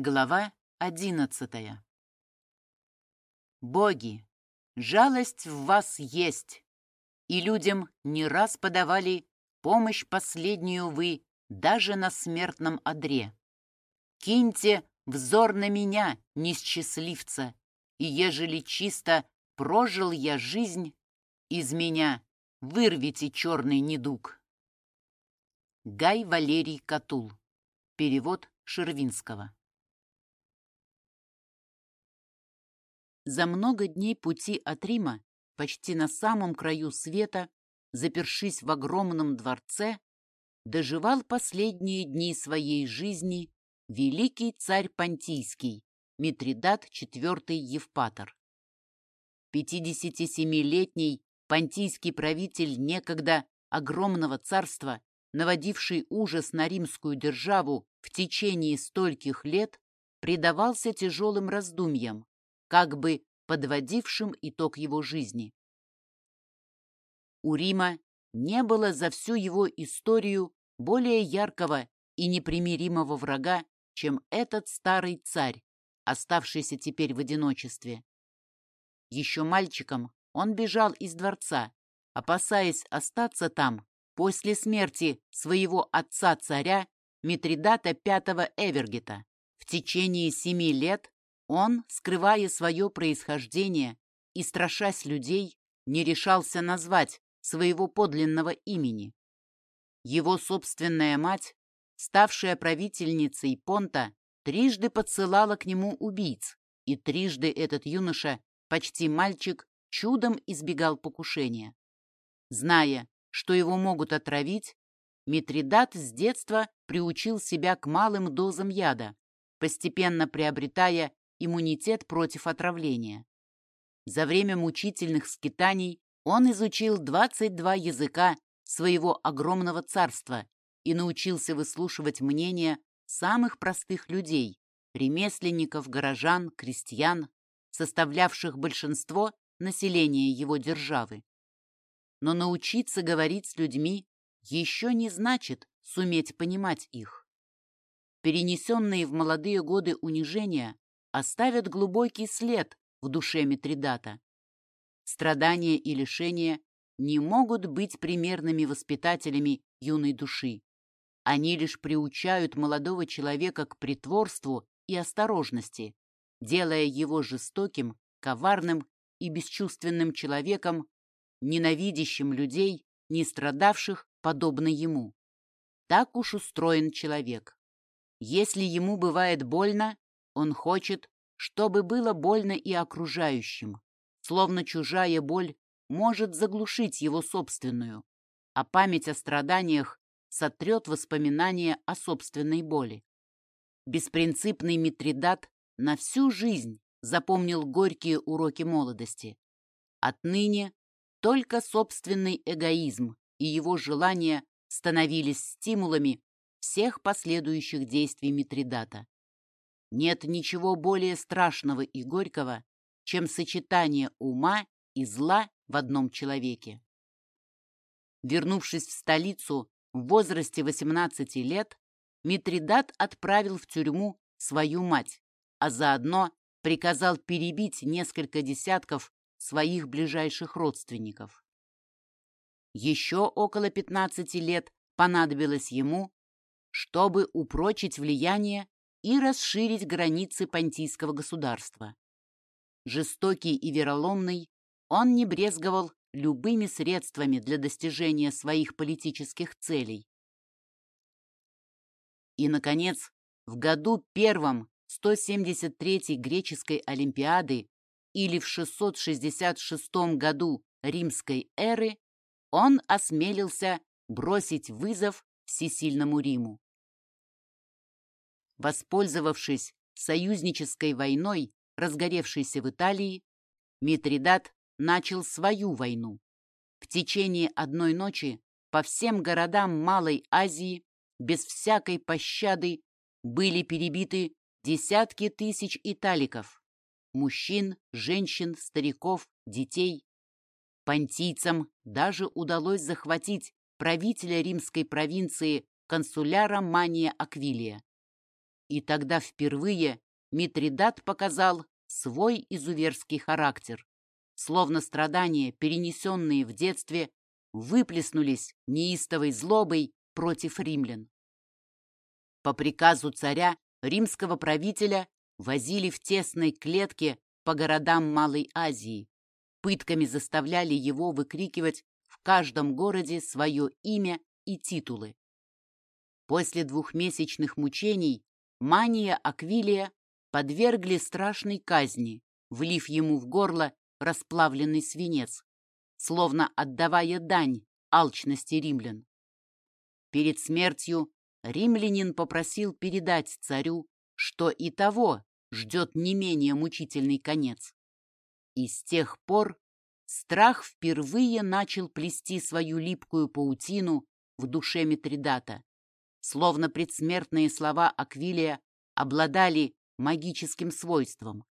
Глава одиннадцатая. Боги, жалость в вас есть, и людям не раз подавали помощь последнюю вы даже на смертном одре. Киньте взор на меня, несчастливца, и ежели чисто прожил я жизнь, из меня вырвите черный недуг. Гай Валерий Катул. Перевод Шервинского. За много дней пути от Рима, почти на самом краю света, запершись в огромном дворце, доживал последние дни своей жизни великий царь Понтийский, Митридат IV Евпатор. 57-летний понтийский правитель некогда огромного царства, наводивший ужас на римскую державу в течение стольких лет, предавался тяжелым раздумьям, как бы подводившим итог его жизни. У Рима не было за всю его историю более яркого и непримиримого врага, чем этот старый царь, оставшийся теперь в одиночестве. Еще мальчиком он бежал из дворца, опасаясь остаться там после смерти своего отца-царя Митридата V Эвергета. В течение семи лет он, скрывая свое происхождение и страшась людей, не решался назвать своего подлинного имени. Его собственная мать, ставшая правительницей Понта, трижды подсылала к нему убийц, и трижды этот юноша, почти мальчик, чудом избегал покушения. Зная, что его могут отравить, Митридат с детства приучил себя к малым дозам яда, постепенно приобретая иммунитет против отравления. За время мучительных скитаний он изучил 22 языка своего огромного царства и научился выслушивать мнения самых простых людей, ремесленников, горожан, крестьян, составлявших большинство населения его державы. Но научиться говорить с людьми еще не значит суметь понимать их. Перенесенные в молодые годы унижения оставят глубокий след в душе Митридата. Страдания и лишения не могут быть примерными воспитателями юной души. Они лишь приучают молодого человека к притворству и осторожности, делая его жестоким, коварным и бесчувственным человеком, ненавидящим людей, не страдавших подобно ему. Так уж устроен человек. Если ему бывает больно, он хочет, чтобы было больно и окружающим, словно чужая боль может заглушить его собственную, а память о страданиях сотрет воспоминания о собственной боли. Беспринципный Митридат на всю жизнь запомнил горькие уроки молодости. Отныне только собственный эгоизм и его желания становились стимулами всех последующих действий Митридата. Нет ничего более страшного и горького, чем сочетание ума и зла в одном человеке. Вернувшись в столицу в возрасте 18 лет, Митридат отправил в тюрьму свою мать, а заодно приказал перебить несколько десятков своих ближайших родственников. Еще около 15 лет понадобилось ему, чтобы упрочить влияние и расширить границы понтийского государства. Жестокий и вероломный, он не брезговал любыми средствами для достижения своих политических целей. И, наконец, в году первом 173-й греческой Олимпиады или в 666 году римской эры он осмелился бросить вызов всесильному Риму. Воспользовавшись союзнической войной, разгоревшейся в Италии, Митридат начал свою войну. В течение одной ночи по всем городам Малой Азии без всякой пощады были перебиты десятки тысяч италиков, мужчин, женщин, стариков, детей. Понтийцам даже удалось захватить правителя римской провинции консуляра Мания Аквилия. И тогда впервые Митридат показал свой изуверский характер, словно страдания, перенесенные в детстве, выплеснулись неистовой злобой против римлян. По приказу царя римского правителя возили в тесной клетке по городам Малой Азии, пытками заставляли его выкрикивать в каждом городе свое имя и титулы. После двухмесячных мучений Мания Аквилия подвергли страшной казни, влив ему в горло расплавленный свинец, словно отдавая дань алчности римлян. Перед смертью римлянин попросил передать царю, что и того ждет не менее мучительный конец. И с тех пор страх впервые начал плести свою липкую паутину в душе Митридата, словно предсмертные слова Аквилия обладали магическим свойством.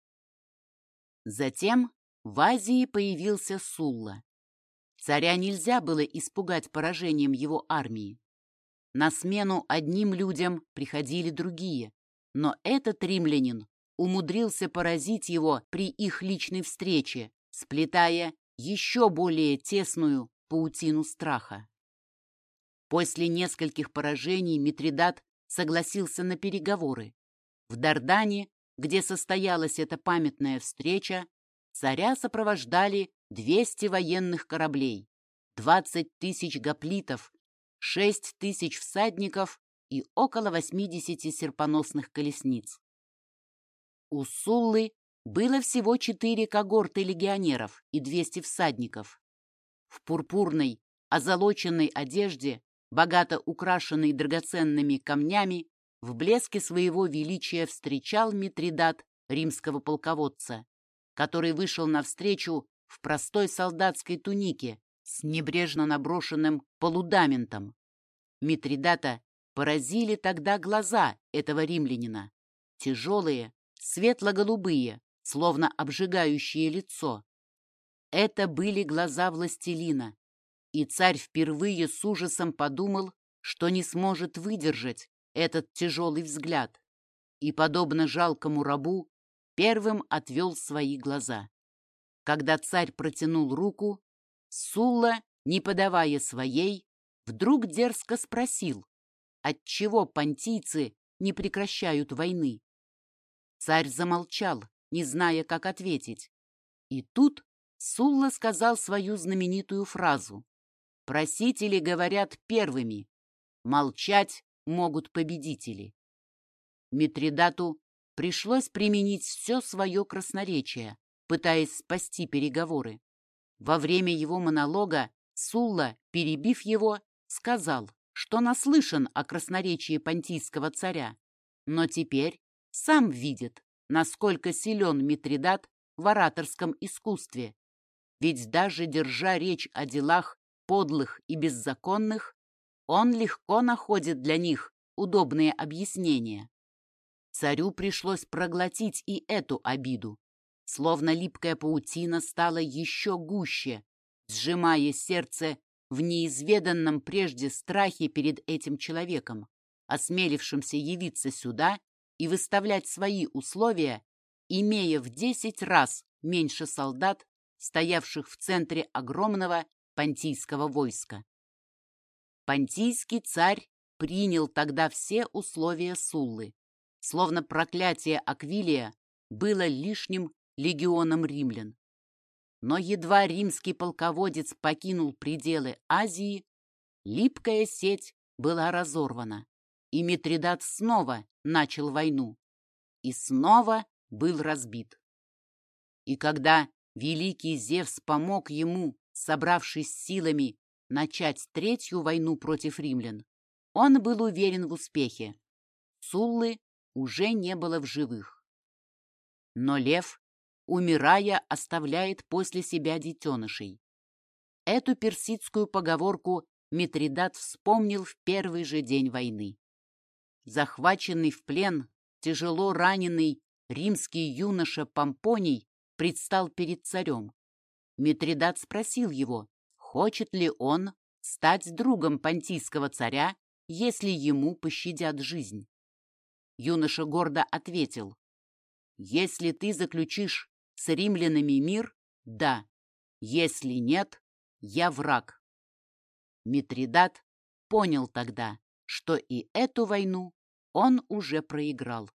Затем в Азии появился Сулла. Царя нельзя было испугать поражением его армии. На смену одним людям приходили другие, но этот римлянин умудрился поразить его при их личной встрече, сплетая еще более тесную паутину страха. После нескольких поражений Митридат согласился на переговоры. В Дардане, где состоялась эта памятная встреча, царя сопровождали 200 военных кораблей, 20 тысяч гоплитов, 6 тысяч всадников и около 80 серпоносных колесниц. У Суллы было всего четыре когорты легионеров и 200 всадников. В пурпурной, озолоченной одежде, богато украшенной драгоценными камнями, в блеске своего величия встречал Митридат римского полководца, который вышел навстречу в простой солдатской тунике с небрежно наброшенным полудаментом. Митридата поразили тогда глаза этого римлянина, тяжелые, светло-голубые, словно обжигающее лицо. Это были глаза властелина, и царь впервые с ужасом подумал, что не сможет выдержать этот тяжелый взгляд, и, подобно жалкому рабу, первым отвел свои глаза. Когда царь протянул руку, Сулла, не подавая своей, вдруг дерзко спросил, отчего понтийцы не прекращают войны. Царь замолчал, не зная, как ответить. И тут Сулла сказал свою знаменитую фразу. «Просители говорят первыми, молчать могут победители». Митридату пришлось применить все свое красноречие, пытаясь спасти переговоры. Во время его монолога Сулла, перебив его, сказал, что наслышан о красноречии понтийского царя, но теперь сам видит, насколько силен Митридат в ораторском искусстве. Ведь даже держа речь о делах подлых и беззаконных, он легко находит для них удобные объяснения. Царю пришлось проглотить и эту обиду. Словно липкая паутина стала еще гуще, сжимая сердце в неизведанном прежде страхе перед этим человеком, осмелившимся явиться сюда и выставлять свои условия, имея в десять раз меньше солдат, стоявших в центре огромного понтийского войска. Понтийский царь принял тогда все условия Суллы, словно проклятие Аквилия было лишним легионом римлян. Но едва римский полководец покинул пределы Азии, липкая сеть была разорвана, и Митридат снова начал войну. И снова был разбит. И когда великий Зевс помог ему, собравшись силами, начать третью войну против римлян, он был уверен в успехе. Суллы уже не было в живых. Но лев, умирая, оставляет после себя детенышей. Эту персидскую поговорку Митридат вспомнил в первый же день войны. Захваченный в плен, тяжело раненый римский юноша Помпоний предстал перед царем. Митридат спросил его, хочет ли он стать другом понтийского царя, если ему пощадят жизнь. юноша гордо ответил. «Если ты заключишь с римлянами мир, да. Если нет, я враг». Митридат понял тогда, что и эту войну он уже проиграл.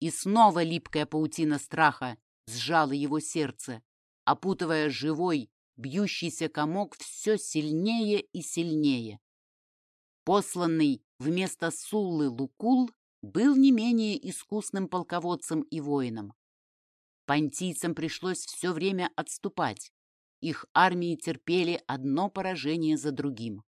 И снова липкая паутина страха сжала его сердце, опутывая живой, бьющийся комок все сильнее и сильнее. Посланный вместо Суллы Лукул был не менее искусным полководцем и воином. Понтийцам пришлось все время отступать. Их армии терпели одно поражение за другим.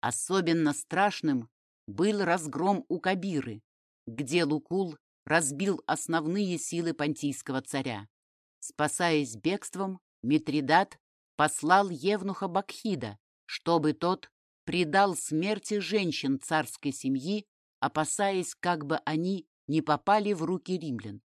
Особенно страшным был разгром у Кабиры, где Лукул разбил основные силы понтийского царя. Спасаясь бегством, Митридат послал Евнуха Бакхида, чтобы тот предал смерти женщин царской семьи, опасаясь, как бы они не попали в руки римлян.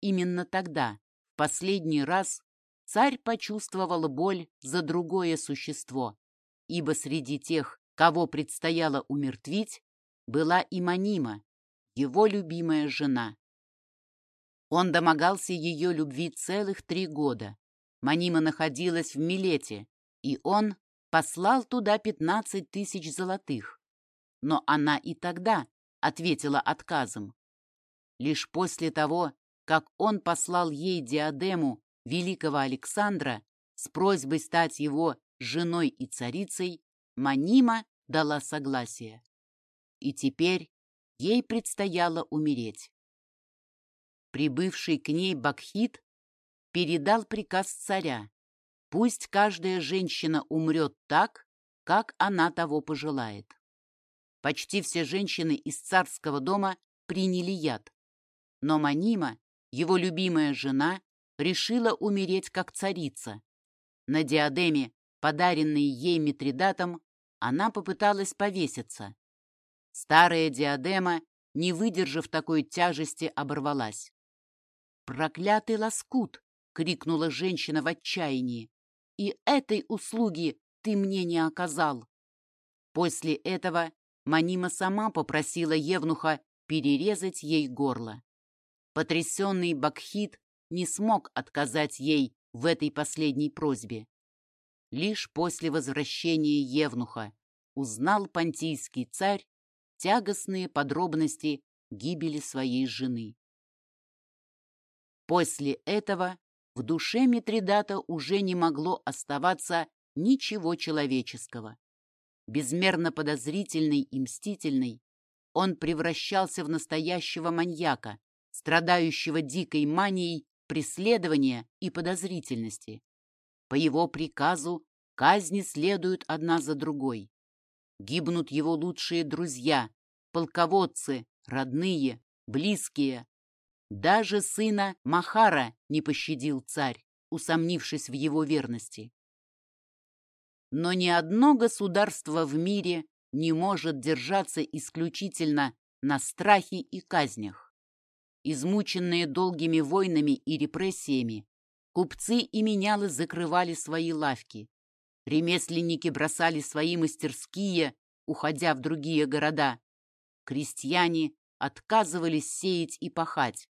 Именно тогда, в последний раз, царь почувствовал боль за другое существо, ибо среди тех, кого предстояло умертвить, была и Манима, его любимая жена. Он домогался ее любви целых три года. Манима находилась в Милете, и он послал туда пятнадцать тысяч золотых. Но она и тогда ответила отказом. Лишь после того, как он послал ей диадему великого Александра с просьбой стать его женой и царицей, Манима дала согласие. И теперь ей предстояло умереть. Прибывший к ней Бакхит передал приказ царя. Пусть каждая женщина умрет так, как она того пожелает. Почти все женщины из царского дома приняли яд. Но Манима, его любимая жена, решила умереть как царица. На диадеме, подаренной ей Митридатом, она попыталась повеситься. Старая диадема, не выдержав такой тяжести, оборвалась. «Проклятый лоскут!» — крикнула женщина в отчаянии. «И этой услуги ты мне не оказал!» После этого Манима сама попросила Евнуха перерезать ей горло. Потрясенный Бакхит не смог отказать ей в этой последней просьбе. Лишь после возвращения Евнуха узнал понтийский царь тягостные подробности гибели своей жены. После этого в душе Митридата уже не могло оставаться ничего человеческого. Безмерно подозрительный и мстительный, он превращался в настоящего маньяка, страдающего дикой манией преследования и подозрительности. По его приказу казни следуют одна за другой. Гибнут его лучшие друзья, полководцы, родные, близкие, даже сына Махара не пощадил царь, усомнившись в его верности. Но ни одно государство в мире не может держаться исключительно на страхе и казнях. Измученные долгими войнами и репрессиями, купцы и менялы закрывали свои лавки, ремесленники бросали свои мастерские, уходя в другие города, крестьяне отказывались сеять и пахать,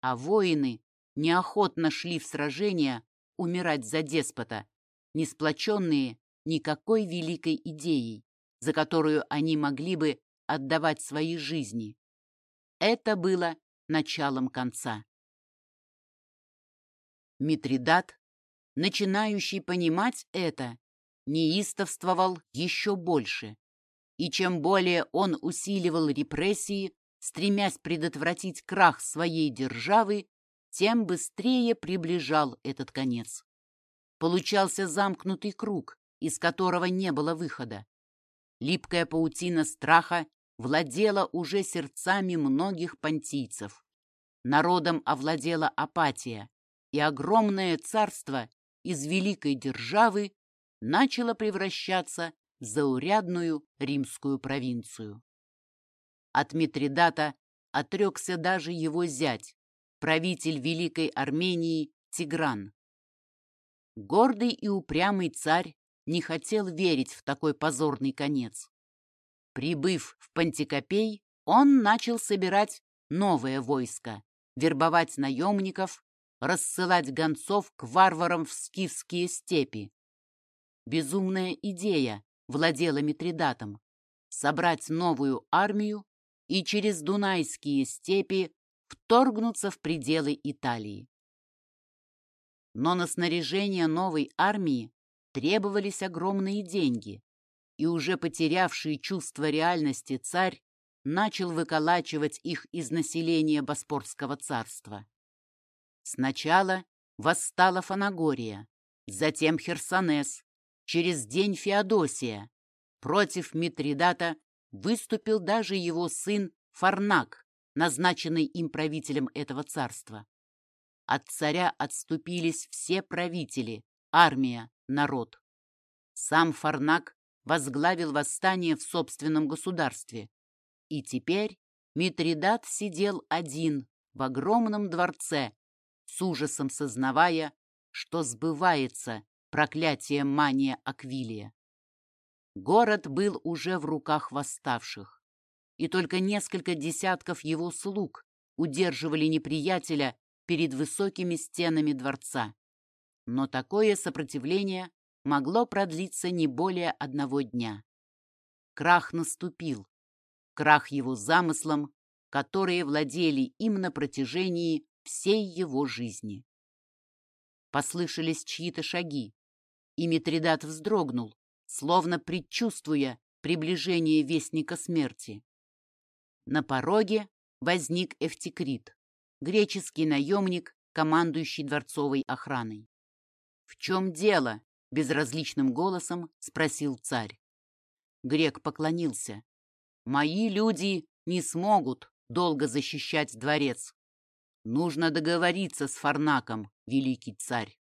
а воины неохотно шли в сражения умирать за деспота, не сплоченные никакой великой идеей, за которую они могли бы отдавать свои жизни. Это было началом конца. Митридат, начинающий понимать это, неистовствовал еще больше. И чем более он усиливал репрессии, стремясь предотвратить крах своей державы, тем быстрее приближал этот конец. Получался замкнутый круг, из которого не было выхода. Липкая паутина страха владела уже сердцами многих понтийцев. Народом овладела апатия, и огромное царство из великой державы начало превращаться в заурядную римскую провинцию. От Митридата отрекся даже его зять, правитель Великой Армении Тигран. Гордый и упрямый царь не хотел верить в такой позорный конец. Прибыв в Пантикопей, он начал собирать новое войско, вербовать наемников, рассылать гонцов к варварам в скифские степи. Безумная идея владела Митридатом – собрать новую армию и через Дунайские степи вторгнуться в пределы Италии. Но на снаряжение новой армии требовались огромные деньги, и уже потерявший чувство реальности царь начал выколачивать их из населения Боспорского царства. Сначала восстала Фанагория, затем Херсонес, через день Феодосия. Против Митридата выступил даже его сын Фарнак, назначенный им правителем этого царства. От царя отступились все правители, армия, народ. Сам Фарнак возглавил восстание в собственном государстве. И теперь Митридат сидел один в огромном дворце, с ужасом сознавая, что сбывается проклятие мания Аквилия. Город был уже в руках восставших, и только несколько десятков его слуг удерживали неприятеля перед высокими стенами дворца. Но такое сопротивление могло продлиться не более одного дня. Крах наступил. Крах его замыслам, которые владели им на протяжении всей его жизни. Послышались чьи-то шаги, и Митридат вздрогнул, словно предчувствуя приближение вестника смерти. На пороге возник Эфтикрит, греческий наемник, командующий дворцовой охраной. «В чем дело?» — безразличным голосом спросил царь. Грек поклонился. «Мои люди не смогут долго защищать дворец. Нужно договориться с Фарнаком, великий царь».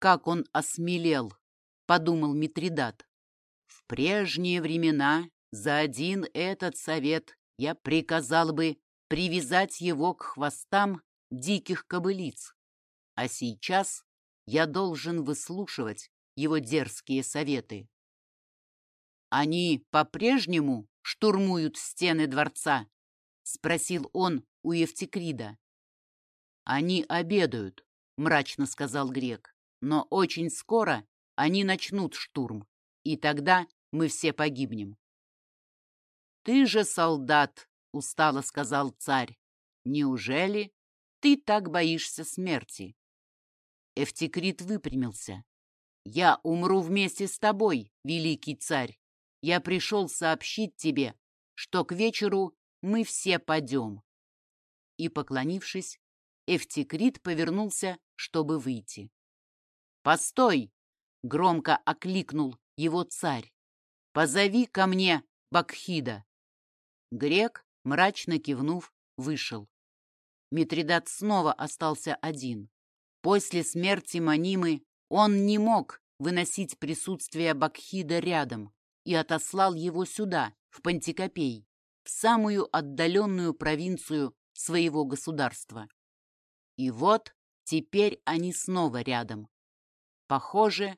«Как он осмелел!» — подумал Митридат. «В прежние времена за один этот совет я приказал бы привязать его к хвостам диких кобылиц, а сейчас я должен выслушивать его дерзкие советы. «Они по-прежнему штурмуют стены дворца?» — спросил он у Евтикрида. «Они обедают», — мрачно сказал грек. «Но очень скоро они начнут штурм, и тогда мы все погибнем». «Ты же солдат», — устало сказал царь. «Неужели ты так боишься смерти?» Эфтикрит выпрямился. «Я умру вместе с тобой, великий царь. Я пришел сообщить тебе, что к вечеру мы все падем». И, поклонившись, Эфтикрит повернулся, чтобы выйти. «Постой!» — громко окликнул его царь. «Позови ко мне Бакхида!» Грек, мрачно кивнув, вышел. Митридат снова остался один. После смерти Манимы он не мог выносить присутствие Бакхида рядом и отослал его сюда, в Пантикопей, в самую отдаленную провинцию своего государства. И вот теперь они снова рядом. Похоже,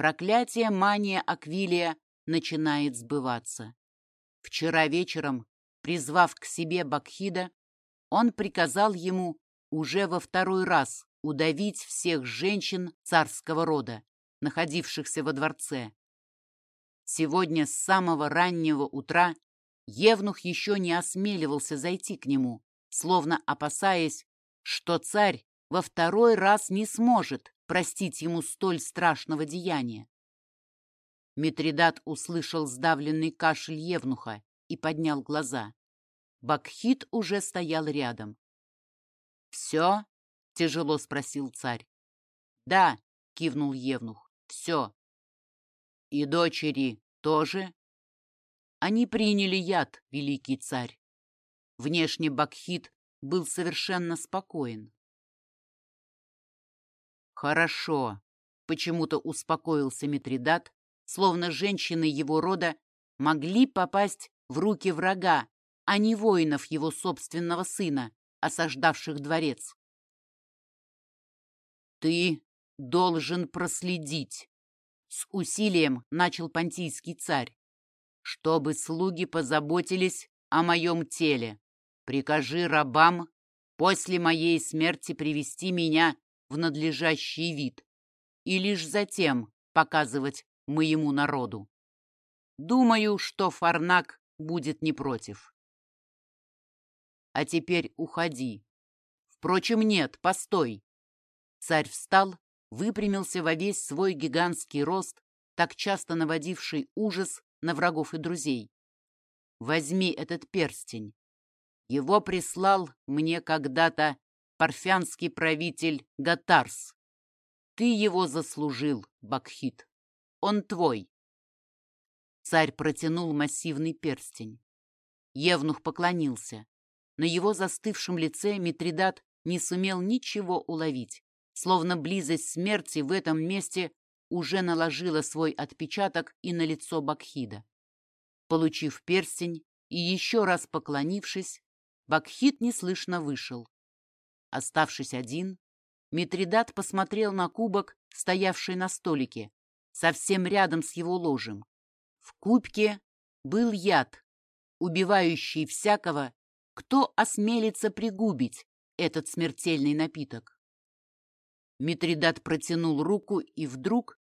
проклятие мания Аквилия начинает сбываться. Вчера вечером, призвав к себе Бакхида, он приказал ему уже во второй раз удавить всех женщин царского рода, находившихся во дворце. Сегодня с самого раннего утра Евнух еще не осмеливался зайти к нему, словно опасаясь, что царь во второй раз не сможет простить ему столь страшного деяния. Митридат услышал сдавленный кашель Евнуха и поднял глаза. Бакхит уже стоял рядом. «Все?» — тяжело спросил царь. «Да», — кивнул Евнух, — «все». «И дочери тоже?» Они приняли яд, великий царь. Внешне Бакхит был совершенно спокоен. «Хорошо», — почему-то успокоился Митридат, словно женщины его рода могли попасть в руки врага, а не воинов его собственного сына, осаждавших дворец. «Ты должен проследить», — с усилием начал понтийский царь, «чтобы слуги позаботились о моем теле. Прикажи рабам после моей смерти привести меня в надлежащий вид и лишь затем показывать моему народу. Думаю, что Фарнак будет не против. А теперь уходи. Впрочем, нет, постой. Царь встал, выпрямился во весь свой гигантский рост, так часто наводивший ужас на врагов и друзей. Возьми этот перстень. Его прислал мне когда-то парфянский правитель Гатарс. Ты его заслужил, Бакхит. Он твой. Царь протянул массивный перстень. Евнух поклонился. На его застывшем лице Митридат не сумел ничего уловить, словно близость смерти в этом месте уже наложила свой отпечаток и на лицо Бакхида. Получив перстень и еще раз поклонившись, Бакхид неслышно вышел. Оставшись один, Митридат посмотрел на кубок, стоявший на столике, совсем рядом с его ложем. В кубке был яд, убивающий всякого, кто осмелится пригубить этот смертельный напиток. Митридат протянул руку и вдруг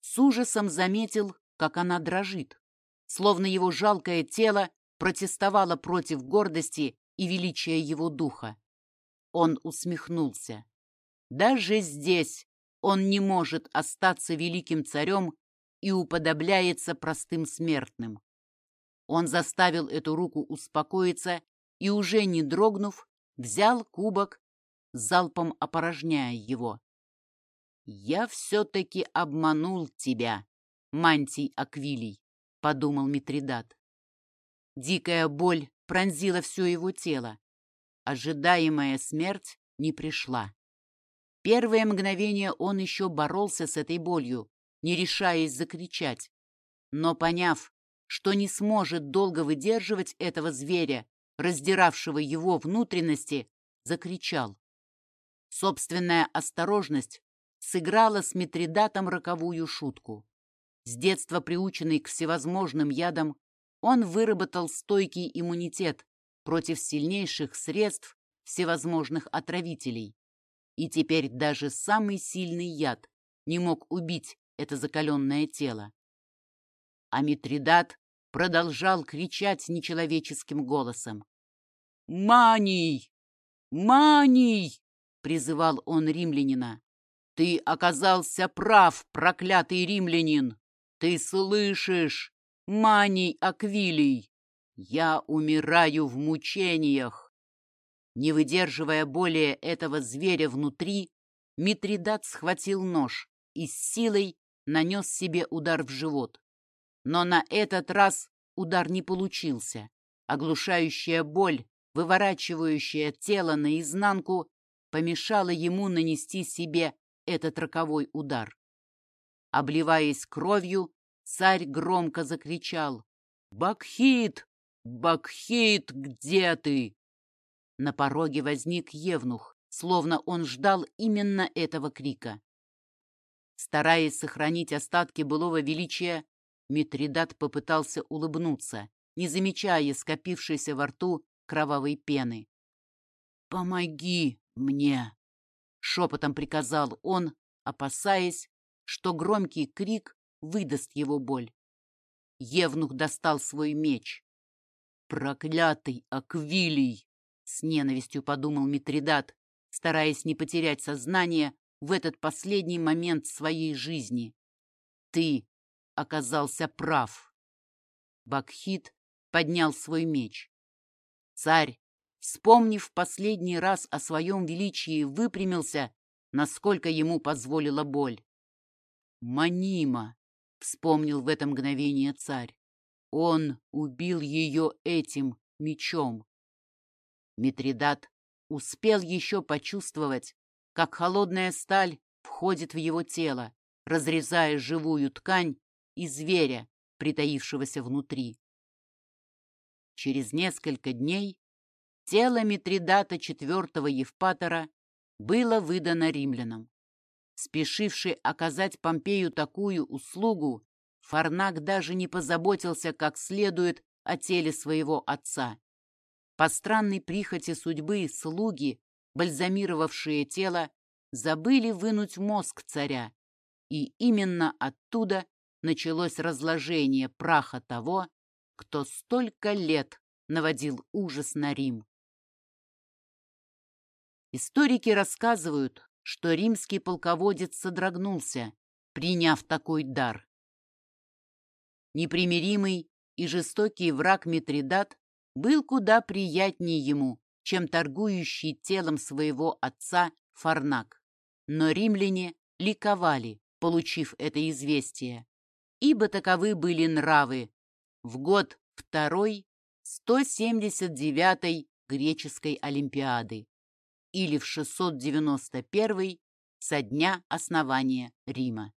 с ужасом заметил, как она дрожит, словно его жалкое тело протестовало против гордости и величия его духа. Он усмехнулся. Даже здесь он не может остаться великим царем и уподобляется простым смертным. Он заставил эту руку успокоиться и, уже не дрогнув, взял кубок, залпом опорожняя его. «Я все-таки обманул тебя, мантий Аквилий», — подумал Митридат. Дикая боль пронзила все его тело. Ожидаемая смерть не пришла. Первое мгновение он еще боролся с этой болью, не решаясь закричать. Но поняв, что не сможет долго выдерживать этого зверя, раздиравшего его внутренности, закричал. Собственная осторожность сыграла с Митридатом роковую шутку. С детства приученный к всевозможным ядам, он выработал стойкий иммунитет против сильнейших средств всевозможных отравителей. И теперь даже самый сильный яд не мог убить это закаленное тело. А Митридат продолжал кричать нечеловеческим голосом. «Маний! Маний!» — призывал он римлянина. «Ты оказался прав, проклятый римлянин! Ты слышишь, Маний Аквилий! Я умираю в мучениях!» Не выдерживая более этого зверя внутри, Митридат схватил нож и с силой нанес себе удар в живот. Но на этот раз удар не получился. Оглушающая боль, выворачивающая тело наизнанку, помешала ему нанести себе этот роковой удар. Обливаясь кровью, царь громко закричал «Бакхит! Бакхит, где ты?» На пороге возник Евнух, словно он ждал именно этого крика. Стараясь сохранить остатки былого величия, Митридат попытался улыбнуться, не замечая скопившейся во рту кровавой пены. «Помоги мне!» — шепотом приказал он, опасаясь, что громкий крик выдаст его боль. Евнух достал свой меч. «Проклятый Аквилий!» — с ненавистью подумал Митридат, стараясь не потерять сознание в этот последний момент своей жизни. Ты оказался прав. Бакхит поднял свой меч. Царь, вспомнив последний раз о своем величии, выпрямился, насколько ему позволила боль. «Манима!» — вспомнил в это мгновение царь. «Он убил ее этим мечом». Митридат успел еще почувствовать, как холодная сталь входит в его тело, разрезая живую ткань и зверя, притаившегося внутри. Через несколько дней тело Митридата IV Евпатора было выдано римлянам. Спешивший оказать Помпею такую услугу, Фарнак даже не позаботился как следует о теле своего отца, По странной прихоти судьбы слуги, бальзамировавшие тело, забыли вынуть мозг царя, и именно оттуда началось разложение праха того, кто столько лет наводил ужас на Рим. Историки рассказывают, что римский полководец содрогнулся, приняв такой дар. Непримиримый и жестокий враг Митридат был куда приятнее ему, чем торгующий телом своего отца Фарнак. Но римляне ликовали, получив это известие, ибо таковы были нравы в год второй 179-й греческой Олимпиады или в 691 со дня основания Рима.